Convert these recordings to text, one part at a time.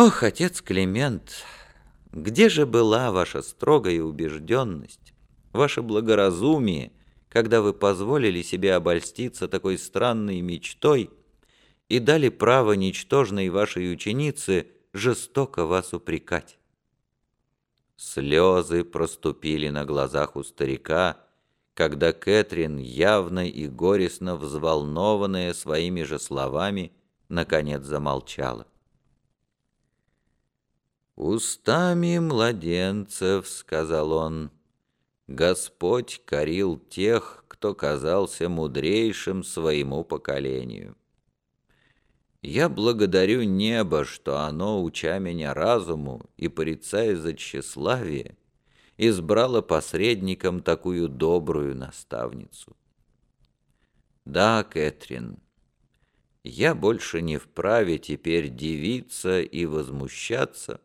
Ох, отец Климент, где же была ваша строгая убежденность, ваше благоразумие, когда вы позволили себе обольститься такой странной мечтой и дали право ничтожной вашей ученице жестоко вас упрекать? Слезы проступили на глазах у старика, когда Кэтрин, явно и горестно взволнованная своими же словами, наконец замолчала. «Устами младенцев, — сказал он, — Господь корил тех, кто казался мудрейшим своему поколению. Я благодарю небо, что оно, уча меня разуму и порицая за тщеславие, избрало посредником такую добрую наставницу. Да, Кэтрин, я больше не вправе теперь дивиться и возмущаться,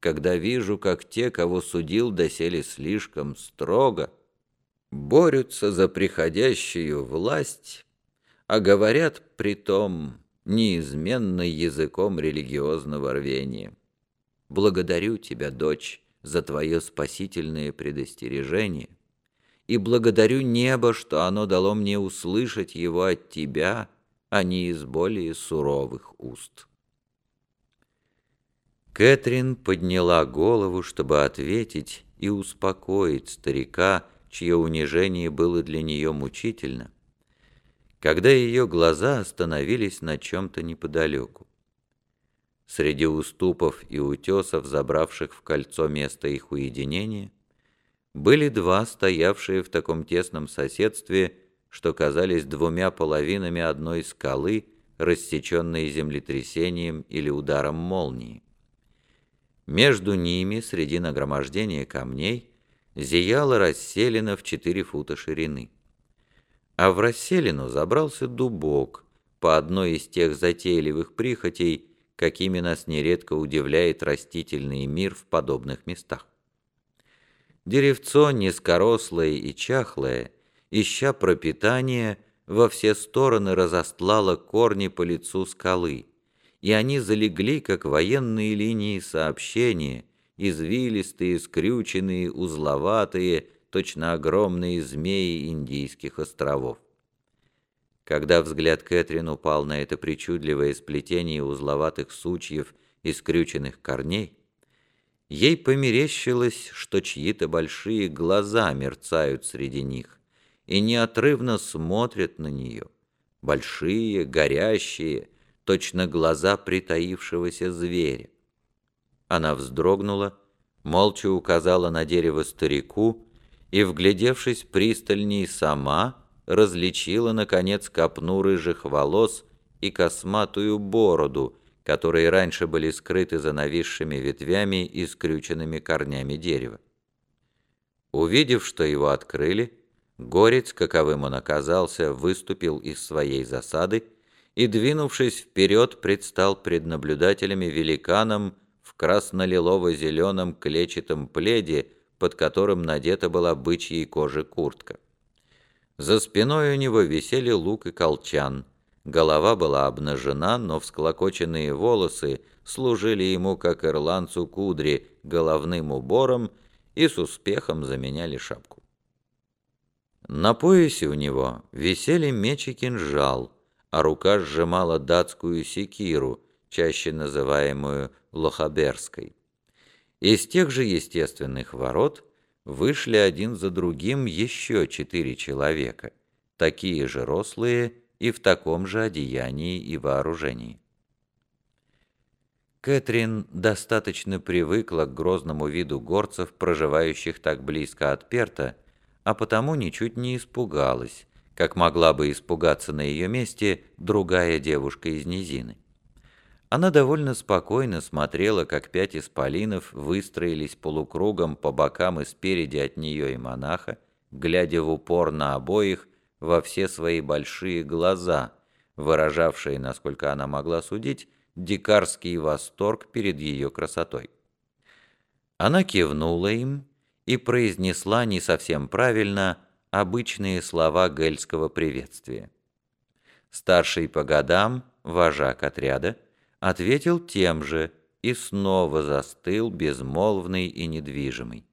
когда вижу, как те, кого судил доселе слишком строго, борются за приходящую власть, а говорят при том неизменно языком религиозного рвения. Благодарю тебя, дочь, за твое спасительное предостережение, и благодарю небо, что оно дало мне услышать его от тебя, а не из более суровых уст». Кэтрин подняла голову, чтобы ответить и успокоить старика, чье унижение было для нее мучительно, когда ее глаза остановились на чем-то неподалеку. Среди уступов и утесов, забравших в кольцо место их уединения, были два, стоявшие в таком тесном соседстве, что казались двумя половинами одной скалы, рассеченной землетрясением или ударом молнии. Между ними, среди нагромождения камней, зияла расселена в четыре фута ширины. А в расселину забрался дубок, по одной из тех затейливых прихотей, какими нас нередко удивляет растительный мир в подобных местах. Деревцо низкорослое и чахлое, ища пропитание, во все стороны разостлало корни по лицу скалы, и они залегли, как военные линии сообщения, извилистые, скрюченные, узловатые, точно огромные змеи Индийских островов. Когда взгляд Кэтрин упал на это причудливое сплетение узловатых сучьев и скрюченных корней, ей померещилось, что чьи-то большие глаза мерцают среди них и неотрывно смотрят на нее, большие, горящие, точно глаза притаившегося зверя. Она вздрогнула, молча указала на дерево старику и, вглядевшись пристальней сама, различила, наконец, копну рыжих волос и косматую бороду, которые раньше были скрыты за нависшими ветвями и скрюченными корнями дерева. Увидев, что его открыли, горец, каковым он оказался, выступил из своей засады и, двинувшись вперед, предстал пред наблюдателями великаном в красно-лилово-зеленом клетчатом пледе, под которым надета была бычьей кожи куртка. За спиной у него висели лук и колчан. Голова была обнажена, но всклокоченные волосы служили ему, как ирландцу кудри, головным убором и с успехом заменяли шапку. На поясе у него висели меч и кинжал — а рука сжимала датскую секиру, чаще называемую Лохаберской. Из тех же естественных ворот вышли один за другим еще четыре человека, такие же рослые и в таком же одеянии и вооружении. Кэтрин достаточно привыкла к грозному виду горцев, проживающих так близко от Перта, а потому ничуть не испугалась, как могла бы испугаться на ее месте другая девушка из низины. Она довольно спокойно смотрела, как пять исполинов выстроились полукругом по бокам и спереди от нее и монаха, глядя в упор на обоих во все свои большие глаза, выражавшие, насколько она могла судить, дикарский восторг перед ее красотой. Она кивнула им и произнесла не совсем правильно обычные слова гельского приветствия. Старший по годам, вожак отряда, ответил тем же, и снова застыл, безмолвный и недвижимый.